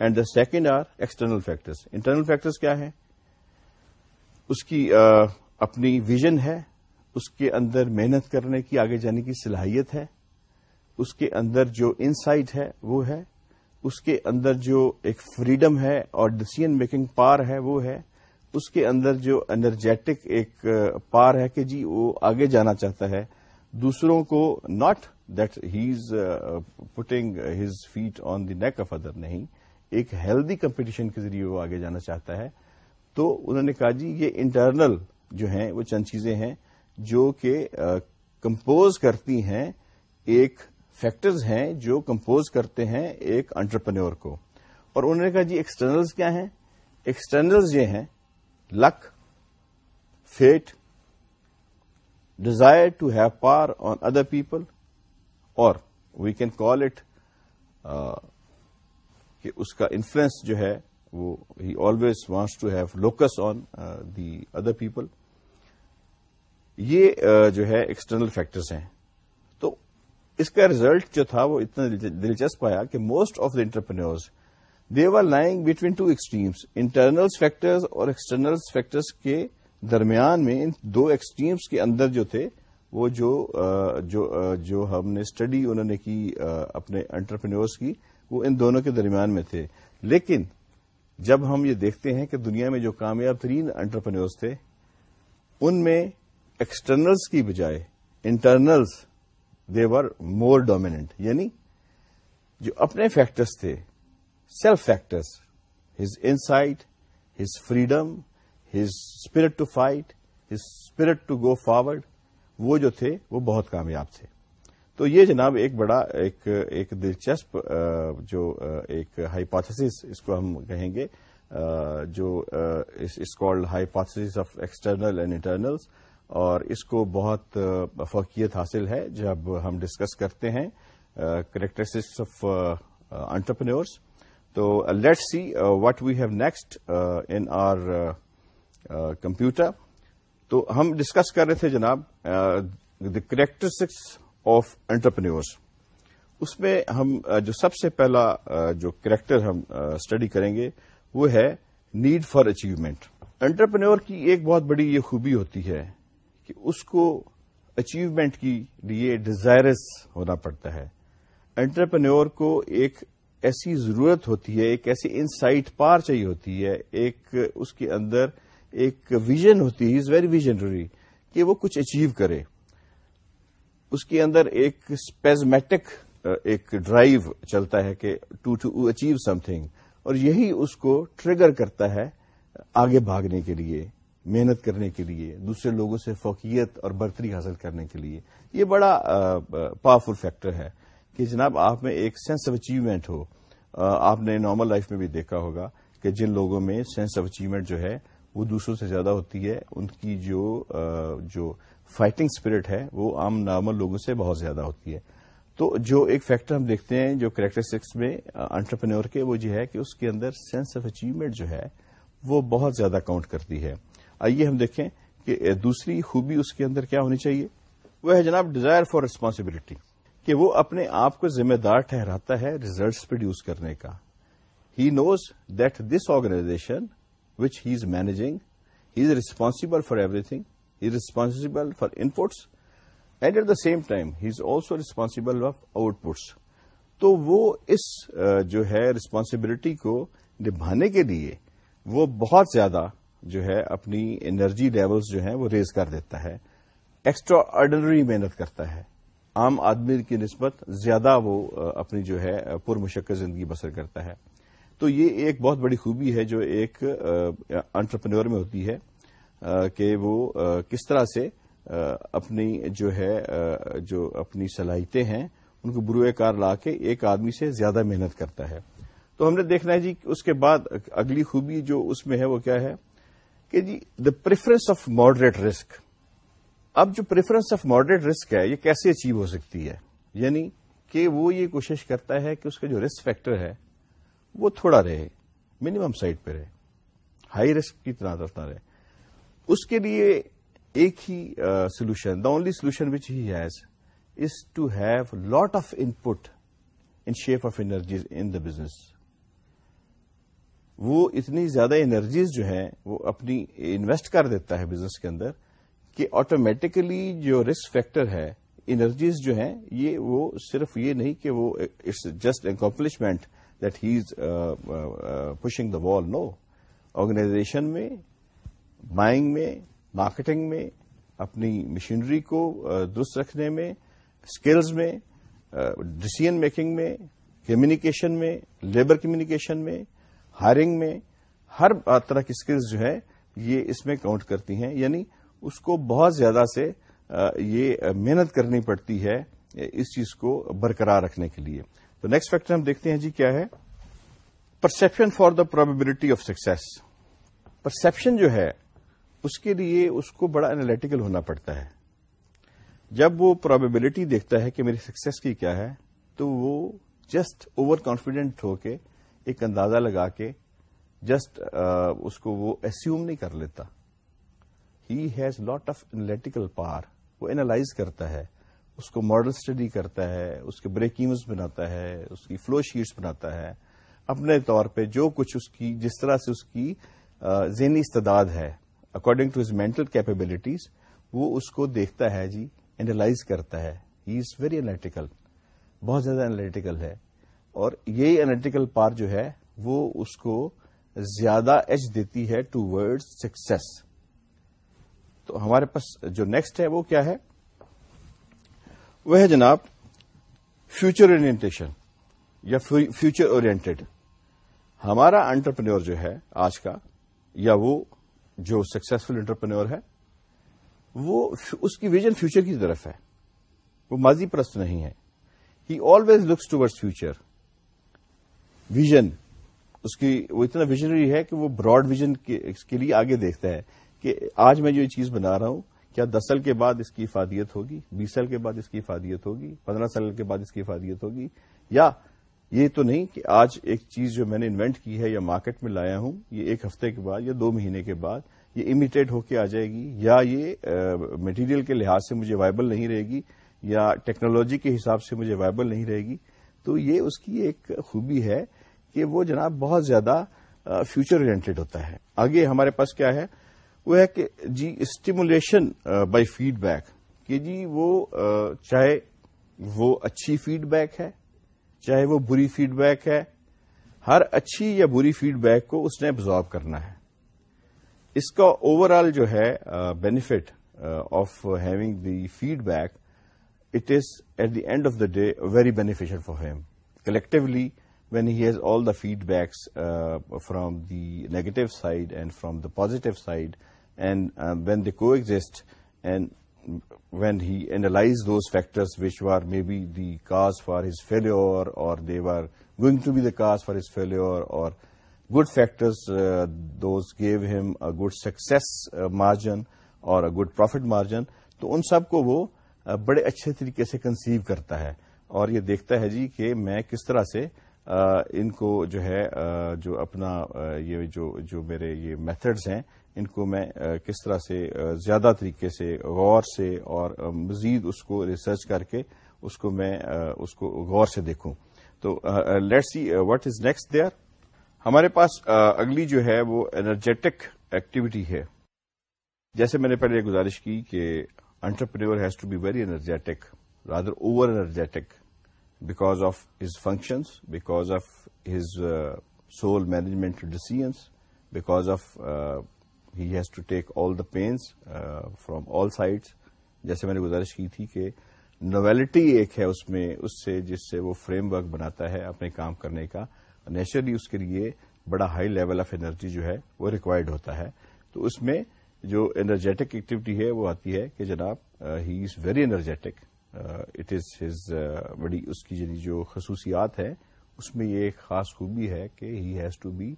and the second are external factors internal factors کیا ہے اس کی uh, اپنی ویژن ہے اس کے اندر محنت کرنے کی آگے جانے کی صلاحیت ہے اس کے اندر جو انسائٹ ہے وہ ہے اس کے اندر جو ایک فریڈم ہے اور ڈسیزن میکنگ پار ہے وہ ہے اس کے اندر جو انرجیٹک ایک پار ہے کہ جی وہ آگے جانا چاہتا ہے دوسروں کو not that he is putting his feet on the neck of other نہیں ایک ہیلدی کمپٹیشن کے ذریعے وہ آگے جانا چاہتا ہے تو انہوں نے کہا جی یہ انٹرنل جو ہیں وہ چند چیزیں ہیں جو کہ کمپوز کرتی ہیں ایک فیکٹرز ہیں جو کمپوز کرتے ہیں ایک انٹرپرنور کو اور انہوں نے کہا جی ایکسٹرنلز کیا ہیں ایکسٹرنلز یہ ہیں look fate desire to have par on other people اور وی کین کال اٹ کہ اس کا انفلوئنس جو ہے وہ he always wants to have looks on the other people یہ uh, جو ہے ایکسٹرنل فیکٹرس ہیں تو اس کا ریزلٹ جو تھا وہ اتنا دلچسپ آیا کہ most of the entrepreneurs they are lying between two extremes internal factors اور ایکسٹرنل فیکٹرز کے درمیان میں ان دو ایکسٹریمس کے اندر جو تھے وہ جو جو, جو ہم نے اسٹڈی انہوں نے کی اپنے انٹرپرینورس کی وہ ان دونوں کے درمیان میں تھے لیکن جب ہم یہ دیکھتے ہیں کہ دنیا میں جو کامیاب ترین انٹرپرینورس تھے ان میں ایکسٹرنلز کی بجائے internals there were more dominant یعنی جو اپنے فیکٹرز تھے self factors his insight his freedom his spirit to fight his spirit to go forward وہ جو تھے وہ بہت کامیاب تھے تو یہ جناب ایک بڑا ایک ایک دلچسپ جو ایک ہائیپوتھس اس کو ہم کہیں گے جو is called hypothesis of external and internals اور اس کو بہت فوقیت حاصل ہے جب ہم ڈسکس کرتے ہیں کریکٹرسٹکس آف انٹرپرینورس تو let see what we have next in our computer تو ہم ڈسکس کر رہے تھے جناب دی کریکٹرسٹکس آف انٹرپرینورس اس میں ہم uh, جو سب سے پہلا uh, جو کریکٹر ہم اسٹڈی uh, کریں گے وہ ہے نیڈ فار اچیومنٹ انٹرپرینور کی ایک بہت بڑی یہ خوبی ہوتی ہے کہ اس کو اچیومنٹ کی لیے ڈیزائرس ہونا پڑتا ہے انٹرپرینور کو ایک ایسی ضرورت ہوتی ہے ایک ایسی انسائٹ پار چاہیے ہوتی ہے ایک اس کے اندر ایک ویژن ہوتی ہے از ویری ویژنری کہ وہ کچھ اچیو کرے اس کے اندر ایک اسپیزمیٹک ایک ڈرائیو چلتا ہے کہ to to achieve something اور یہی اس کو ٹریگر کرتا ہے آگے بھاگنے کے لیے محنت کرنے کے لیے دوسرے لوگوں سے فوقیت اور برتری حاصل کرنے کے لیے یہ بڑا پاورفل فیکٹر ہے کہ جناب آپ میں ایک سینس آف اچیومنٹ ہو آپ نے نارمل لائف میں بھی دیکھا ہوگا کہ جن لوگوں میں سینس آف اچیومنٹ جو ہے وہ دوسروں سے زیادہ ہوتی ہے ان کی جو جو فائٹنگ اسپرٹ ہے وہ عام نارمل لوگوں سے بہت زیادہ ہوتی ہے تو جو ایک فیکٹر ہم دیکھتے ہیں جو کریکٹرسٹکس میں انٹرپرینور کے وہ یہ ہے کہ اس کے اندر سینس آف اچیومنٹ جو ہے وہ بہت زیادہ کاؤنٹ کرتی ہے آئیے ہم دیکھیں کہ دوسری خوبی اس کے اندر کیا ہونی چاہیے وہ ہے جناب ڈیزائر فار ریسپانسبلٹی کہ وہ اپنے آپ کو ذمہ دار ٹھہراتا ہے ریزلٹس پروڈیوس کرنے کا he knows that this organization which he is managing he is responsible for everything he is responsible for inputs and at the same time he is also responsible of outputs تو وہ اس جو ہے responsibility کو نبھانے کے لیے وہ بہت زیادہ جو ہے اپنی انرجی لیولز جو ہیں وہ ریز کر دیتا ہے ایکسٹرا آرڈنری محنت کرتا ہے عام آدمی کی نسبت زیادہ وہ اپنی جو ہے پر مشقت زندگی بسر کرتا ہے تو یہ ایک بہت بڑی خوبی ہے جو ایک انٹرپرنور میں ہوتی ہے کہ وہ کس طرح سے اپنی جو ہے جو اپنی صلاحیتیں ہیں ان کو بروئے کار لا کے ایک آدمی سے زیادہ محنت کرتا ہے تو ہم نے دیکھنا ہے جی اس کے بعد اگلی خوبی جو اس میں ہے وہ کیا ہے کہ جی the preference of moderate risk اب جو پریفرنس آف ماڈریٹ رسک ہے یہ کیسے اچیو ہو سکتی ہے یعنی کہ وہ یہ کوشش کرتا ہے کہ اس کا جو رسک فیکٹر ہے وہ تھوڑا رہے منیمم سائڈ پہ رہے ہائی رسک کی طرح طرف اس کے لیے ایک ہی solution the only solution which has is to have lot of input in shape of energies in the business وہ اتنی زیادہ انرجیز جو ہیں وہ اپنی انویسٹ کر دیتا ہے بزنس کے اندر کہ آٹومیٹیکلی جو رسک فیکٹر ہے انرجیز جو ہیں یہ وہ صرف یہ نہیں کہ وہ it's just accomplishment that he is pushing the wall no organization میں بائنگ میں مارکیٹنگ میں اپنی مشینری کو uh, درست رکھنے میں اسکلز میں ڈسیزن uh, میکنگ میں کمیونیکیشن میں لیبر کمیونیکیشن میں ہائرنگ میں ہر طرح کی اسکلز جو ہے یہ اس میں کاؤنٹ کرتی ہیں یعنی اس کو بہت زیادہ سے یہ محنت کرنی پڑتی ہے اس چیز کو برقرار رکھنے کے لیے تو نیکسٹ فیکٹر ہم دیکھتے ہیں جی کیا ہے perception for the probability of success perception جو ہے اس کے لیے اس کو بڑا انالیٹیکل ہونا پڑتا ہے جب وہ پرابیبلٹی دیکھتا ہے کہ میری سکسیس کی کیا ہے تو وہ جسٹ اوور کانفیڈینٹ ہو کے ایک اندازہ لگا کے جسٹ اس کو وہ ایسیوم نہیں کر لیتا has lot of analytical power وہ کرتا ہے اس کو ماڈل اسٹڈی کرتا ہے اس کے بریک بناتا ہے اس کی فلو شیٹس بناتا ہے اپنے طور پہ جو کچھ اس کی جس طرح سے اس کی ذہنی استداد ہے according to his mental capabilities وہ اس کو دیکھتا ہے جی اینالائز کرتا ہے ہی از ویری انالیٹیکل بہت زیادہ انالیٹیکل ہے اور یہی انالیٹیکل پار جو ہے وہ اس کو زیادہ ایج دیتی ہے ٹو ورڈ سکسیس تو ہمارے پاس جو نیکسٹ ہے وہ کیا ہے وہ ہے جناب فیوچر اورینٹیشن یا فیوچر اورینٹیڈ ہمارا انٹرپنیور جو ہے آج کا یا وہ جو سکسیسفل انٹرپرینور ہے وہ اس کی ویژن فیوچر کی طرف ہے وہ ماضی پرست نہیں ہے ہی آلویز لکس ٹوڈ فیوچر ویژن اس کی وہ اتنا ویژنری ہے کہ وہ براڈ ویژن کے لیے آگے دیکھتا ہے کہ آج میں جو یہ چیز بنا رہا ہوں کیا دس سال کے بعد اس کی افادیت ہوگی بیس سال کے بعد اس کی افادیت ہوگی پندرہ سال کے بعد اس کی افادیت ہوگی یا یہ تو نہیں کہ آج ایک چیز جو میں نے انوینٹ کی ہے یا مارکیٹ میں لایا ہوں یہ ایک ہفتے کے بعد یا دو مہینے کے بعد یہ امیٹیٹ ہو کے آ جائے گی یا یہ مٹیریل کے لحاظ سے مجھے وائبل نہیں رہے گی یا ٹیکنالوجی کے حساب سے مجھے وائبل نہیں رہے گی تو یہ اس کی ایک خوبی ہے کہ وہ جناب بہت زیادہ فیوچر اورینٹیڈ ہوتا ہے آگے ہمارے پاس کیا ہے وہ ہے کہ جی اسٹیمولیشن بائی فیڈ بیک کہ جی وہ uh, چاہے وہ اچھی فیڈ بیک ہے چاہے وہ بری فیڈ بیک ہے ہر اچھی یا بری فیڈ بیک کو اس نے ابزارو کرنا ہے اس کا اوور آل جو ہے benefit of having the feedback it is at the end of the day very beneficial for him collectively when he has all the feedbacks from the negative side and from the positive side when uh, those factors he analyse those factors cause for may be the cause for his to اور the cause going to be or cause for his those اور good factors give him good margin margin اور good profit margin تو ان سب کو وہ uh, بڑے اچھے طریقے سے کنسیو کرتا ہے اور یہ دیکھتا ہے جی کہ میں کس طرح سے uh, ان کو جو ہے جو اپنا یہ جو میرے یہ میتھڈز ہیں ان کو میں کس طرح سے زیادہ طریقے سے غور سے اور مزید اس کو ریسرچ کر کے اس اس کو کو میں غور سے دیکھوں تو let see what is next there ہمارے پاس اگلی جو ہے وہ انرجیٹک ایکٹیویٹی ہے جیسے میں نے پہلے یہ گزارش کی کہ entrepreneur has to be very energetic rather over energetic because of his functions because of his sole management decision because of has to take all the pains from all sides جیسے میں نے گزارش کی تھی کہ نوویلٹی ایک ہے اس میں اس سے جس سے وہ فریم ورک بناتا ہے اپنے کام کرنے کا نیچرلی اس کے لیے بڑا ہائی لیول آف انرجی جو ہے وہ ریکوائرڈ ہوتا ہے تو اس میں جو انرجیٹک ایکٹیویٹی ہے وہ آتی ہے کہ جناب he is very energetic it is his بڑی اس کی یعنی جو خصوصیات ہے اس میں یہ ایک خاص خوبی ہے کہ he has to be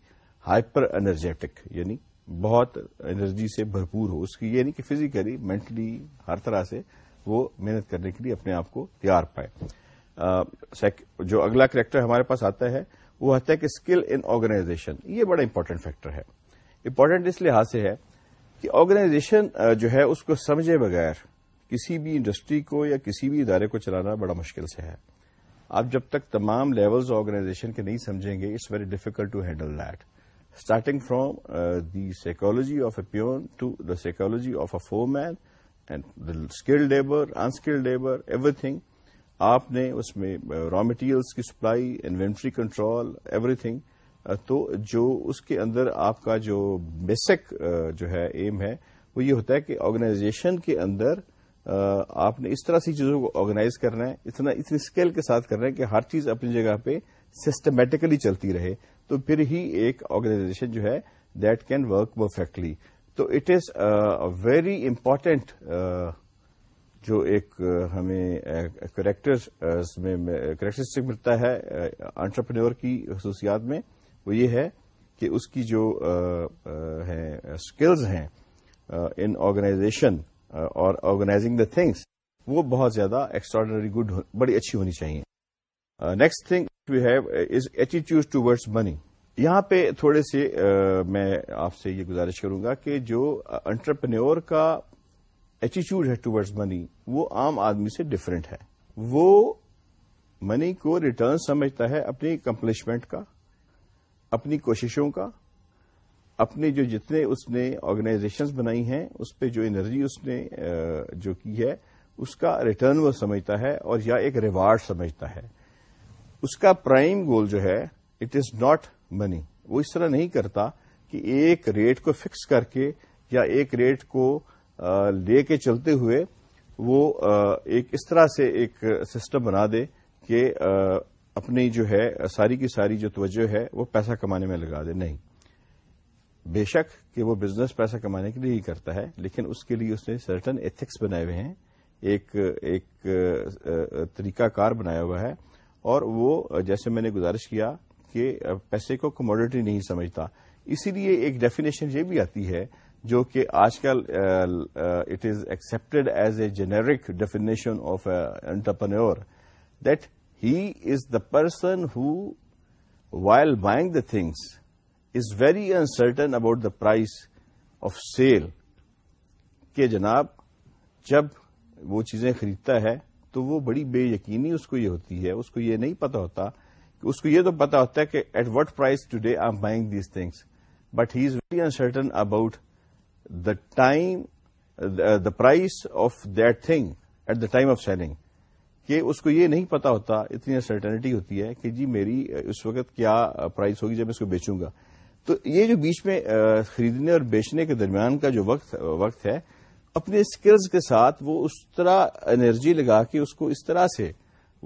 hyper energetic یعنی بہت انرجی سے بھرپور ہو اس کی یہ نہیں کہ فزیکلی مینٹلی ہر طرح سے وہ محنت کرنے کے لیے اپنے آپ کو تیار پائے جو اگلا کریکٹر ہمارے پاس آتا ہے وہ آتا ہے کہ اسکل ان آرگنائزیشن یہ بڑا امپورٹنٹ فیکٹر ہے امپورٹنٹ اس لحاظ سے ہے کہ آرگنائزیشن جو ہے اس کو سمجھے بغیر کسی بھی انڈسٹری کو یا کسی بھی ادارے کو چلانا بڑا مشکل سے ہے آپ جب تک تمام لیولز آرگنائزیشن کے نہیں سمجھیں گے it's very difficult to handle that starting from the uh, the of a peon to the psychology of a foreman and the skilled labour unskilled labour everything آپ نے اس میں را مٹیریلس کی supply inventory control everything تو اس کے اندر آپ کا جو بیسک جو ہے ایم ہے وہ یہ ہوتا ہے کہ آرگنائزیشن کے اندر آپ نے اس طرح سی چیزوں کو آرگنائز کرنا ہے اتنا اتنی اسکیل کے ساتھ کرنا ہے کہ ہر چیز اپنی جگہ پہ سسٹمیٹیکلی چلتی رہے تو پھر ہی ایک آرگنائزیشن جو ہے دیٹ کین ورک پرفیکٹلی تو اٹ از ویری امپارٹینٹ جو ایک uh, ہمیں کریکٹر uh, uh, کریکٹرسٹک ملتا ہے انٹرپرینور کی خصوصیات میں وہ یہ ہے کہ اس کی جو اسکلز ہیں ان آرگنائزیشن اور آرگنائزنگ دا تھنگس وہ بہت زیادہ ایکسٹرڈنری گڈ بڑی اچھی ہونی چاہیے next thing have is towards money یہاں پہ تھوڑے سے میں آپ سے یہ گزارش کروں گا کہ جو انٹرپرنور کا ایٹیچیوڈ ہے ٹورڈز منی وہ عام آدمی سے ڈفرینٹ ہے وہ منی کو ریٹرن سمجھتا ہے اپنی اکمپلشمنٹ کا اپنی کوششوں کا اپنے جو جتنے اس نے آرگنائزیشنز بنائی ہیں اس پہ جو انرجی اس نے جو کی ہے اس کا ریٹرن وہ سمجھتا ہے اور یا ایک ریوارڈ سمجھتا ہے اس کا پرائم گول جو ہے اٹ از ناٹ منی وہ اس طرح نہیں کرتا کہ ایک ریٹ کو فکس کر کے یا ایک ریٹ کو لے کے چلتے ہوئے وہ ایک ایک اس طرح سے سسٹم بنا دے کہ اپنی جو ہے ساری کی ساری جو توجہ ہے وہ پیسہ کمانے میں لگا دے نہیں بے شک کہ وہ بزنس پیسہ کمانے کے لیے ہی کرتا ہے لیکن اس کے لیے اس نے سرٹن ایتھکس بنائے ہوئے ہیں ایک ایک طریقہ کار بنایا ہوا ہے اور وہ جیسے میں نے گزارش کیا کہ پیسے کو کموڈیٹی نہیں سمجھتا اسی لیے ایک ڈیفینیشن یہ بھی آتی ہے جو کہ آج کل it is expected as a generic definition of entrepreneur that he is the person who while buying the things is very uncertain about the price of sale کہ جناب جب وہ چیزیں خریدتا ہے تو وہ بڑی بے یقینی اس کو یہ ہوتی ہے اس کو یہ نہیں پتا ہوتا کہ اس کو یہ تو پتا ہوتا ہے کہ at what price today I buying these things but he is very uncertain about the time the price of that thing at the time of selling کہ اس کو یہ نہیں پتا ہوتا اتنی انسرٹنٹی ہوتی ہے کہ جی میری اس وقت کیا پرائز ہوگی جب میں اس کو بیچوں گا تو یہ جو بیچ میں uh, خریدنے اور بیچنے کے درمیان کا جو وقت uh, وقت ہے اپنے اسکلز کے ساتھ وہ اس طرح انرجی لگا کے اس کو اس طرح سے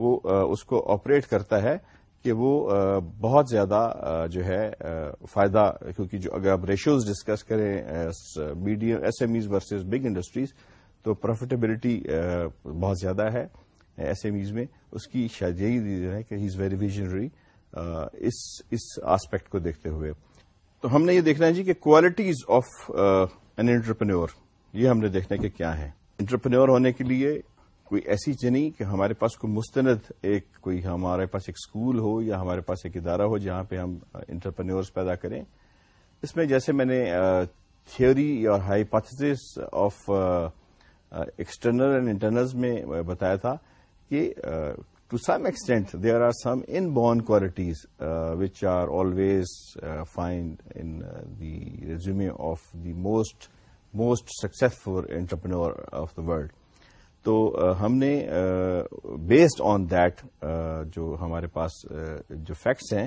وہ اس کو آپریٹ کرتا ہے کہ وہ بہت زیادہ جو ہے فائدہ کیونکہ جو اگر آپ ریشیوز ڈسکس کریں medium S M Es versus big industries تو پروفیٹیبلٹی بہت زیادہ ہے ایس ایم ایز میں اس کی شاید یہی ریزن ہے کہ ہی از ویری ویژنری اس آسپیکٹ کو دیکھتے ہوئے تو ہم نے یہ دیکھنا ہے جی کہ کوالٹیز آف این انٹرپینور یہ ہم نے دیکھنا کہ کیا ہے انٹرپرینور ہونے کے لیے کوئی ایسی نہیں کہ ہمارے پاس کوئی مستند ایک کوئی ہمارے پاس ایک اسکول ہو یا ہمارے پاس ایک ادارہ ہو جہاں پہ ہم انٹرپرنورس پیدا کریں اس میں جیسے میں نے تھیوری اور hypothesis of external and internal میں بتایا تھا کہ to some extent there are some inborn qualities which are always find in the resume of the most most successful entrepreneur of the world تو ہم نے بیسڈ آن دیٹ جو ہمارے پاس جو فیکٹس ہیں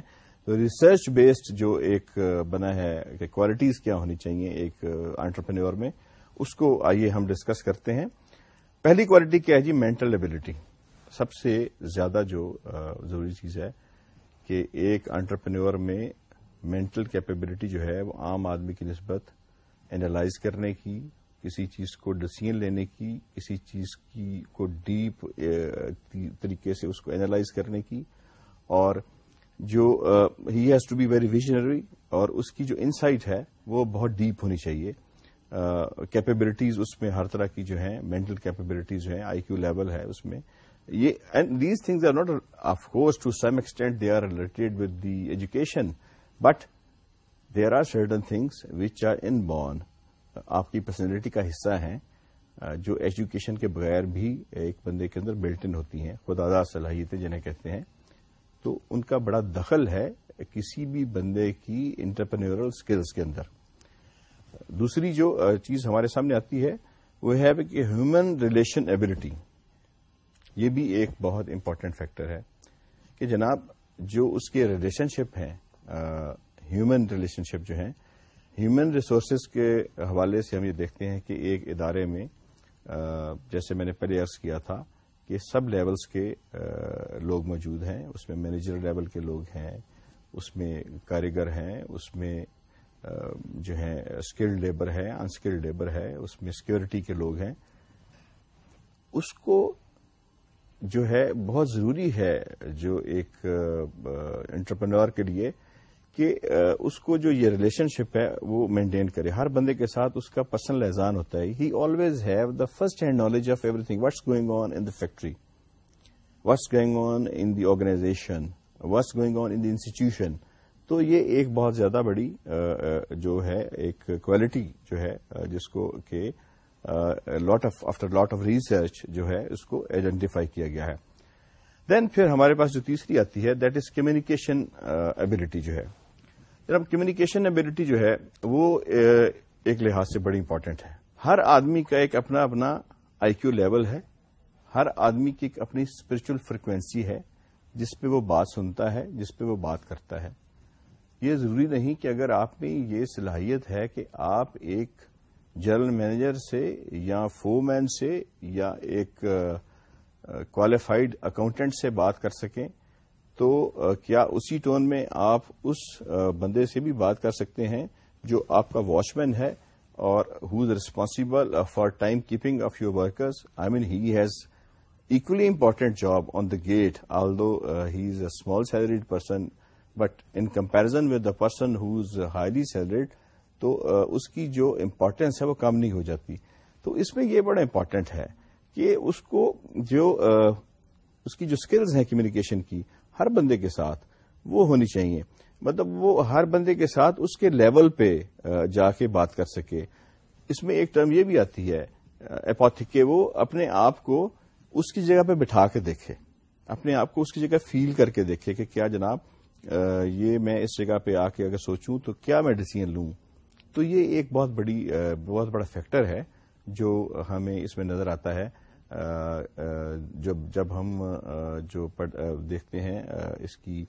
ریسرچ بیسڈ جو ایک بنا ہے کہ کوالٹیز کیا ہونی چاہیے ایک انٹرپرنیور میں اس کو آئیے ہم ڈسکس کرتے ہیں پہلی کوالٹی کیا ہے جی مینٹل ایبلٹی سب سے زیادہ جو ضروری چیز ہے کہ ایک انٹرپرینور میں مینٹل کیپیبلٹی جو ہے وہ عام آدمی کی نسبت اینالائز کرنے کی کسی چیز کو ڈسیزن لینے کی کسی چیز کی کو ڈیپ طریقے سے اس کو اینالائز کرنے کی اور جو he has to be very visionary اور اس کی جو انسائٹ ہے وہ بہت ڈیپ ہونی چاہیے کیپیبلٹیز اس میں ہر طرح کی جو ہیں مینٹل کیپیبلٹیز ہیں آئی کیو لیول ہے اس میں یہ and these things are not of course to some extent they are related with the education but there are certain things which are inborn آپ کی پرسنالٹی کا حصہ ہیں جو ایجوکیشن کے بغیر بھی ایک بندے کے اندر بلٹ ان ہوتی ہیں خدا دار صلاحیتیں جنہیں کہتے ہیں تو ان کا بڑا دخل ہے کسی بھی بندے کی انٹرپرنورل اسکلس کے اندر دوسری جو چیز ہمارے سامنے آتی ہے وہ ہے کہ ہیومن ریلیشن ایبلٹی یہ بھی ایک بہت امپورٹنٹ فیکٹر ہے کہ جناب جو اس کے ریلیشن شپ ہیں ہیومن ریلیشن شپ جو ہیں ہیومن ریسورسز کے حوالے سے ہم یہ دیکھتے ہیں کہ ایک ادارے میں جیسے میں نے پہلے عرض کیا تھا کہ سب لیولز کے لوگ موجود ہیں اس میں مینیجر لیول کے لوگ ہیں اس میں کاریگر ہیں اس میں جو ہے اسکلڈ لیبر ہے انسکلڈ لیبر ہے اس میں سیکیورٹی کے لوگ ہیں اس کو جو ہے بہت ضروری ہے جو ایک انٹرپرنور کے لیے کہ اس کو جو یہ ریلیشن شپ ہے وہ مینٹین کرے ہر بندے کے ساتھ اس کا پرسنل اعزازان ہوتا ہے he always have the first hand knowledge of everything what's going on in the factory what's going on in the organization what's going on in the institution تو یہ ایک بہت زیادہ بڑی جو ہے ایک کوالٹی جو ہے جس کو کہ lot of after lot of research جو ہے اس کو آئیڈینٹیفائی کیا گیا ہے دین پھر ہمارے پاس جو تیسری آتی ہے دیٹ از کمیونیکیشن ابلٹی جو ہے جناب کمیونیکیشن ابلیٹی جو ہے وہ ایک لحاظ سے بڑی امپورٹنٹ ہے ہر آدمی کا ایک اپنا اپنا آئی کیو لیول ہے ہر آدمی کی ایک اپنی اسپرچل فریکوینسی ہے جس پہ وہ بات سنتا ہے جس پہ وہ بات کرتا ہے یہ ضروری نہیں کہ اگر آپ میں یہ صلاحیت ہے کہ آپ ایک جنرل مینیجر سے یا فو مین سے یا ایک کوالیفائڈ اکاؤنٹنٹ سے بات کر سکیں تو کیا اسی ٹون میں آپ اس بندے سے بھی بات کر سکتے ہیں جو آپ کا واچ مین ہے اور is responsible for time keeping of your workers I mean he has equally important job on the gate although he is a small salaried person but in comparison with the person who is highly salaried تو اس کی جو importance ہے وہ کم نہیں ہو جاتی تو اس میں یہ بڑا امپارٹینٹ ہے کہ اس کو جو اس کی جو اسکلز ہیں کمیونیکیشن کی ہر بندے کے ساتھ وہ ہونی چاہیے مطلب وہ ہر بندے کے ساتھ اس کے لیول پہ جا کے بات کر سکے اس میں ایک ٹرم یہ بھی آتی ہے اپوتھک وہ اپنے آپ کو اس کی جگہ پہ بٹھا کے دیکھے اپنے آپ کو اس کی جگہ فیل کر کے دیکھے کہ کیا جناب یہ میں اس جگہ پہ آ کے اگر سوچوں تو کیا میں ڈسیزن لوں تو یہ ایک بہت بڑی بہت بڑا فیکٹر ہے جو ہمیں اس میں نظر آتا ہے جب جب ہم جو دیکھتے ہیں اس کی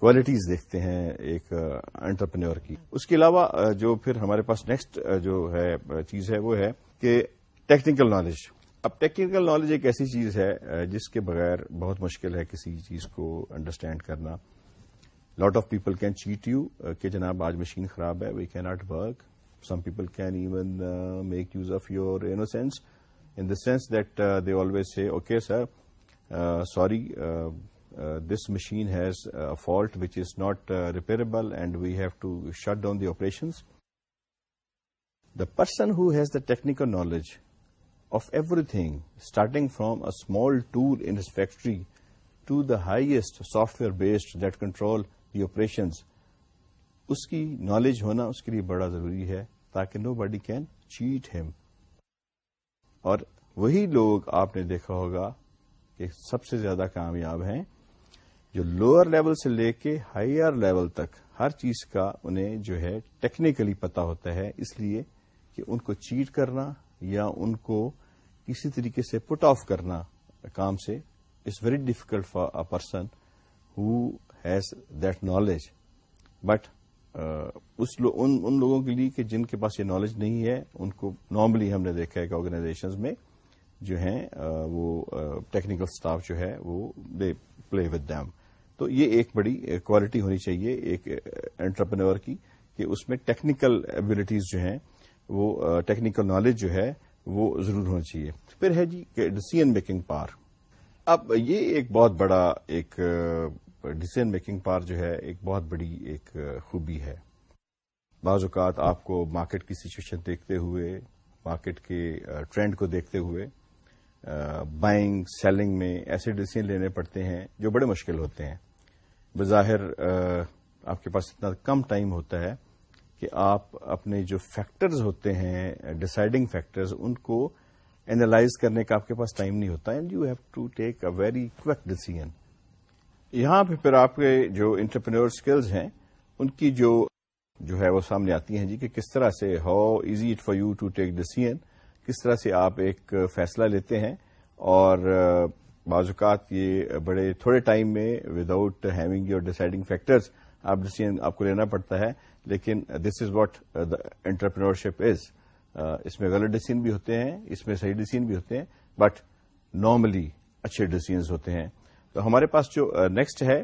کوالٹیز دیکھتے ہیں ایک انٹرپرینور کی اس کے علاوہ جو پھر ہمارے پاس نیکسٹ جو ہے چیز ہے وہ ہے کہ ٹیکنیکل نالج اب ٹیکنیکل نالج ایک ایسی چیز ہے جس کے بغیر بہت مشکل ہے کسی چیز کو انڈرسٹینڈ کرنا lot of people can cheat you کہ جناب آج مشین خراب ہے we can not work some people can even make use of your innocence Uh, say the sense that they always say okay sir sorry this machine has fault not is uh, not and and we have to shut down the operations the person has has the technical knowledge of everything starting from tool small tool factory factory the software based that control the operations اس کی knowledge ہونا اس کے لیے بڑا ضروری ہے تاکہ نو بڈی can chat ہم اور وہی لوگ آپ نے دیکھا ہوگا کہ سب سے زیادہ کامیاب ہیں جو لوئر لیول سے لے کے ہائر لیول تک ہر چیز کا انہیں جو ہے ٹیکنیکلی پتا ہوتا ہے اس لیے کہ ان کو چیٹ کرنا یا ان کو کسی طریقے سے پٹ آف کرنا کام سے it's very difficult for a person who has that knowledge but اس لو ان ان لوگوں کے لیے کہ جن کے پاس یہ نالج نہیں ہے ان کو نارملی ہم نے دیکھا ہے کہ آرگنائزیشن میں جو ہیں وہ ٹیکنیکل سٹاف جو ہے وہ دے پلے ود دیم تو یہ ایک بڑی کوالٹی ہونی چاہیے ایک انٹرپرنور کی کہ اس میں ٹیکنیکل ابلیٹیز جو ہیں وہ ٹیکنیکل نالج جو ہے وہ ضرور ہونی چاہیے پھر ہے جی ڈسیزن میکنگ پار اب یہ ایک بہت بڑا ایک ڈسیزن میکنگ پار جو ہے ایک بہت بڑی ایک خوبی ہے بعض اوقات آپ کو مارکیٹ کی سچویشن دیکھتے ہوئے مارکیٹ کے ٹرینڈ کو دیکھتے ہوئے بائنگ سیلنگ میں ایسے ڈسیزن لینے پڑتے ہیں جو بڑے مشکل ہوتے ہیں بظاہر آپ کے پاس اتنا کم ٹائم ہوتا ہے کہ آپ اپنے جو فیکٹرز ہوتے ہیں ڈسائڈنگ فیکٹرز ان کو اینالائز کرنے کا آپ کے پاس ٹائم نہیں ہوتا and you have to take a very quick decision یہاں پہ پھر آپ کے جو انٹرپرینور اسکلز ہیں ان کی جو جو ہے وہ سامنے آتی ہیں جی کہ کس طرح سے how is it for you to take decision کس طرح سے آپ ایک فیصلہ لیتے ہیں اور بعض اوقات یہ بڑے تھوڑے ٹائم میں without having your deciding factors آپ ڈیسیژ آپ کو لینا پڑتا ہے لیکن this is what entrepreneurship is اس میں غلط ڈیسیژ بھی ہوتے ہیں اس میں صحیح ڈیسیژ بھی ہوتے ہیں بٹ نارملی اچھے ڈسیزنز ہوتے ہیں تو ہمارے پاس جو نیکسٹ ہے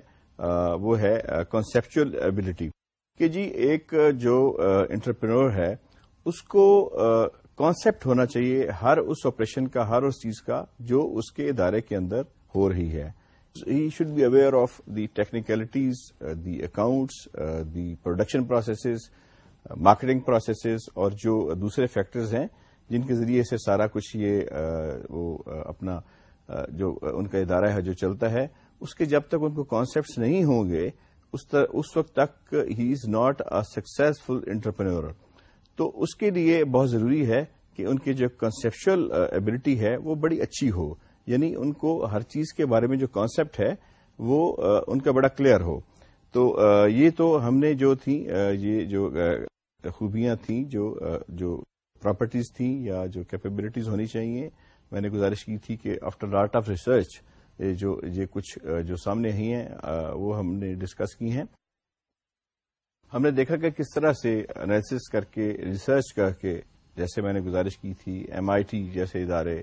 وہ ہے کانسیپچل ابلٹی کہ جی ایک جو انٹرپرنور ہے اس کو کانسیپٹ ہونا چاہیے ہر اس آپریشن کا ہر اس چیز کا جو اس کے ادارے کے اندر ہو رہی ہے he should be aware of the technicalities the accounts the production processes marketing processes اور جو دوسرے فیکٹرز ہیں جن کے ذریعے سے سارا کچھ یہ وہ اپنا جو ان کا ادارہ ہے جو چلتا ہے اس کے جب تک ان کو کانسیپٹس نہیں ہوں گے اس اس وقت تک he is not a successful entrepreneur تو اس کے لیے بہت ضروری ہے کہ ان کی جو کنسپچل ایبلٹی ہے وہ بڑی اچھی ہو یعنی ان کو ہر چیز کے بارے میں جو کانسیپٹ ہے وہ ان کا بڑا کلیئر ہو تو یہ تو ہم نے جو تھیں یہ جو خوبیاں تھیں جو پراپرٹیز تھیں یا جو کیپیبلٹیز ہونی چاہیے میں نے گزارش کی تھی کہ آفٹر آرٹ آف ریسرچ جو یہ کچھ جو سامنے ہی ہیں وہ ہم نے ڈسکس کی ہیں ہم نے دیکھا کہ کس طرح سے انالیس کر کے ریسرچ کر کے جیسے میں نے گزارش کی تھی ایم آئی ٹی جیسے ادارے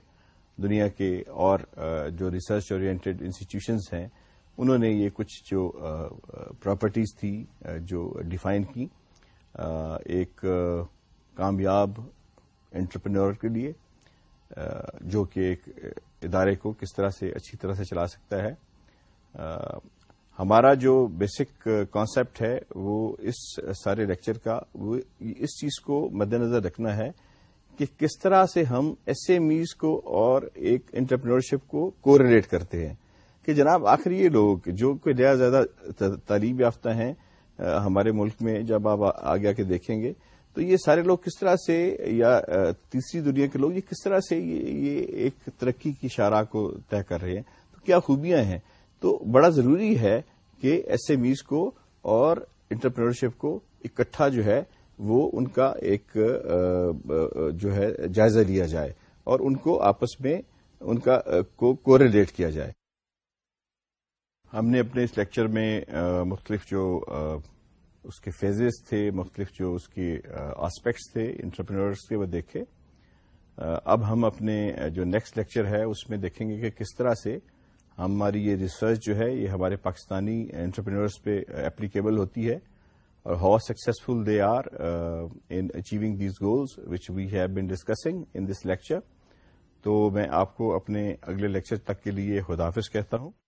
دنیا کے اور جو ریسرچ انسٹیٹیوشنز ہیں انہوں نے یہ کچھ جو پراپرٹیز تھی جو ڈیفائن کی ایک کامیاب انٹرپرینور کے لیے جو کہ ایک ادارے کو کس طرح سے اچھی طرح سے چلا سکتا ہے ہمارا جو بیسک کانسیپٹ ہے وہ اس سارے لیکچر کا وہ اس چیز کو مد نظر رکھنا ہے کہ کس طرح سے ہم ایس ایم ایز کو اور ایک انٹرپرینورشپ کو کوریلیٹ کرتے ہیں کہ جناب آخر یہ لوگ جو کہ زیادہ زیادہ تعلیم یافتہ ہیں ہمارے ملک میں جب آپ آگے آ کے دیکھیں گے تو یہ سارے لوگ کس طرح سے یا تیسری دنیا کے لوگ یہ کس طرح سے یہ ایک ترقی کی شارہ کو طے کر رہے ہیں تو کیا خوبیاں ہیں تو بڑا ضروری ہے کہ ایس ایم ایز کو اور انٹرپرینرشپ کو اکٹھا جو ہے وہ ان کا ایک جو ہے جائزہ لیا جائے اور ان کو آپس میں ان کا کو کوریلیٹ کیا جائے ہم نے اپنے اس لیکچر میں مختلف جو اس کے فیزز تھے مختلف جو اس کے آسپیکٹس تھے انٹرپرینورس کے وہ دیکھے اب ہم اپنے جو نیکسٹ لیکچر ہے اس میں دیکھیں گے کہ کس طرح سے ہماری یہ ریسرچ جو ہے یہ ہمارے پاکستانی انٹرپرینورس پہ اپلیکیبل ہوتی ہے اور how successful they are in achieving these goals which we have been discussing in this lecture تو میں آپ کو اپنے اگلے لیکچر تک کے لیے خدافظ کہتا ہوں